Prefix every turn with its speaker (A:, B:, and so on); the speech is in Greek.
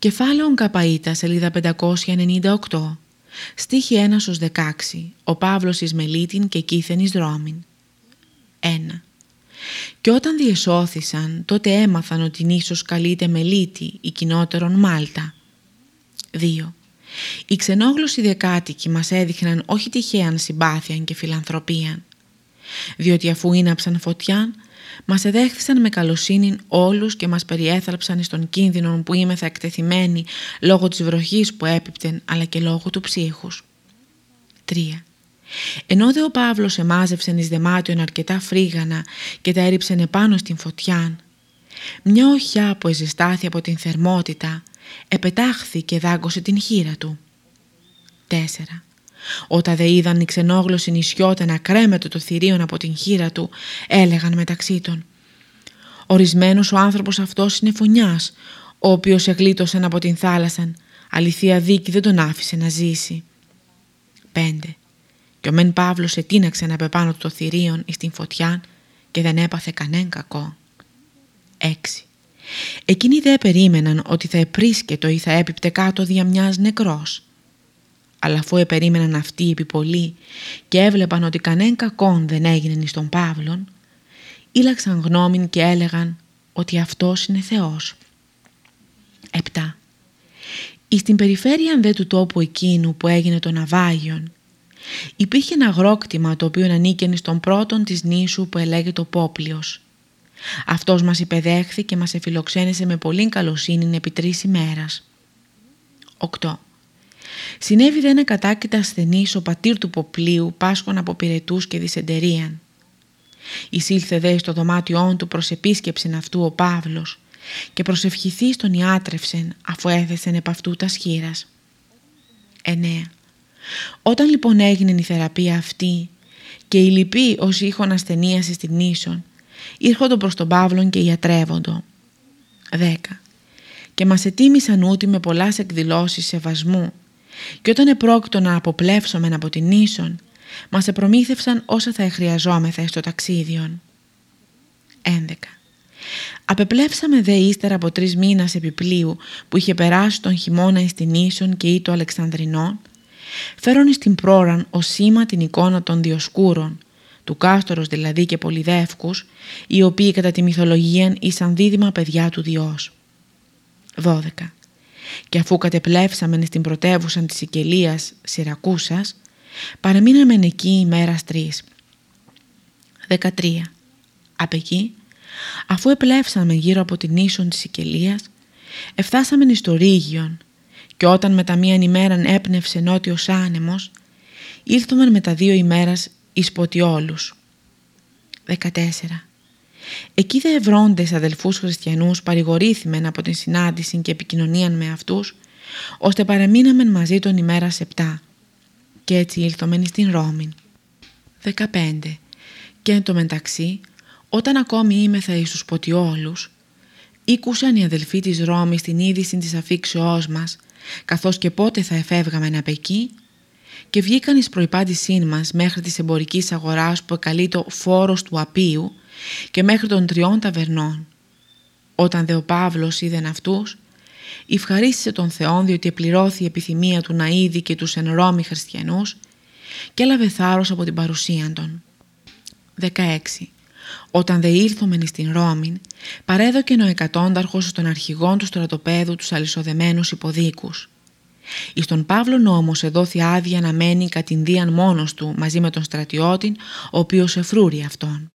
A: Κεφάλαιο Καπαΐτα, σελίδα 598. Στίχη 1 16. Ο Παύλος εις Μελίτην και κήθεν εις Ρώμην. 1. Και όταν διεσώθησαν, τότε έμαθαν ότι ίσως καλείται Μελίτη, η κοινότερον Μάλτα. 2. Οι ξενόγλωσσοι δεκάτοικοι μας έδειχναν όχι τυχαίαν συμπάθεια και φιλανθρωπία, διότι αφού ίναψαν φωτιάν, μας εδέχθησαν με καλοσύνη όλους και μας περιέθαλψαν στον κίνδυνο που είμαι θα εκτεθειμένοι λόγω της βροχής που έπιπτεν αλλά και λόγω του ψύχους. 3. Ενώ δε ο Παύλος εμάζευσεν εις δεμάτιον αρκετά φρίγανα και τα έριψεν επάνω στην φωτιά, μια οχιά που εζεστάθη από την θερμότητα επετάχθη και δάγκωσε την χείρα του. 4. Όταν δε είδαν οι ξενόγλωσσοι νησιώτε να κρέμεται το θηρίον από την χείρα του, έλεγαν μεταξύ των «Ορισμένος ο άνθρωπος αυτός είναι φωνιάς, ο οποίος εγλίτωσαν από την θάλασσα, αληθεία δίκη δεν τον άφησε να ζήσει». 5. Και ο μεν Παύλος ετίναξε να πεπάνω το θηρίον εις την φωτιά και δεν έπαθε κανέν κακό. 6. Εκείνοι δε περίμεναν ότι θα επρίσκετο ή θα έπιπτε κάτω δια μιας νεκρός αλλά αφού επερίμεναν αυτοί επί πολύ και έβλεπαν ότι κανέν κακόν δεν έγινε εις τον Παύλον, ήλαξαν γνώμην και έλεγαν ότι αυτός είναι Θεός. 7. Εις την περιφέρεια δε του τόπου εκείνου που έγινε το Ναβάγιον, υπήρχε ένα αγρόκτημα το οποίο ανήκαινε στον πρώτον της νήσου που ελέγεται ο Πόπλιος. Αυτός μας υπεδέχθη και μας εφιλοξένησε με πολύ καλοσύνη επί τρεις ημέρας. 8. Συνέβη δε ένα κατάκητα ασθενής ο πατήρ του Ποπλίου πάσχων από πυρετούς και δυσεντερίαν. Εισήλθε δε στο δωμάτιόν του προς επίσκεψην αυτού ο Παύλος και προσευχηθεί στον ιάτρευσεν αφού έθεσεν επ' αυτού τα σχήρας. 9. Όταν λοιπόν έγινε η θεραπεία αυτή και οι λοιποί όσοι είχαν ασθενίαση στην ίσον ήρχοντο προς τον Παύλον και ιατρεύοντο. 10. Και μας ετίμησαν ούτι με πολλάς εκδηλώσεις σεβασμού και όταν επρόκειτο να αποπλέψομεν από την ίσον, μας επρομήθευσαν όσα θα εχρειαζόμεθα στο ταξίδιον. 11. Απεπλέψαμε δε ύστερα από τρεις μήνας επιπλίου που είχε περάσει τον χειμώνα εις την ίσον και ή το Αλεξανδρινό, φέρον εις την πρόραν ως σήμα την εικόνα των διοσκούρων, του κάστορος δηλαδή και πολυδεύκους, οι οποίοι κατά τη μυθολογία ήσαν δίδυμα παιδιά του Διός. 12 και αφού κατεπλέψαμεν στην πρωτεύουσα της Σικελίας Σιρακούσας, παραμείναμεν εκεί ημέρας τρεις. 13. Απ' εκεί, αφού επλέψαμε γύρω από την ίσον της Σικελίας, εφτάσαμε στο Ρήγιον και όταν με τα μίαν ημέραν έπνευσε νότιος άνεμος, ήλθομεν με τα δύο ημέρας εις Ποτιόλους. 14. Εκεί δε ευρώντες αδελφούς χριστιανούς παρηγορήθημεν από την συνάντηση και επικοινωνία με αυτούς, ώστε παραμείναμεν μαζί τον ημέρα επτά. Και έτσι ήλθομεν στην Ρώμη. 15. Και εν τω μεταξύ, όταν ακόμη είμεθα εις τους ποτιόλους, ήκουσαν οι αδελφοί της Ρώμης την είδηση της αφήξεώς μας, καθώς και πότε θα εφεύγαμεν απ' εκεί, και βγήκαν εις προϋπάντησήν μας μέχρι της εμπορικής αγοράς που εκαλεί το φόρος του απίου και μέχρι των τριών ταβερνών. Όταν δε ο Παύλος είδεν αυτούς, ευχαρίστησε τον Θεόν διότι επληρώθη η επιθυμία του να είδει και τους εν Ρώμη χριστιανούς και έλαβε θάρρος από την παρουσία των. 16. Όταν δε ήλθομεν στην Ρώμη, παρέδοκε ο εκατόνταρχος στον αρχηγόν του στρατοπέδου τους αλυσοδεμένους υποδίκους. Εις τον Παύλον όμως εδόθη άδεια να μένει κατηνδίαν μόνος του μαζί με τον στρατιώτη, ο οποίος εφρούρει αυτόν.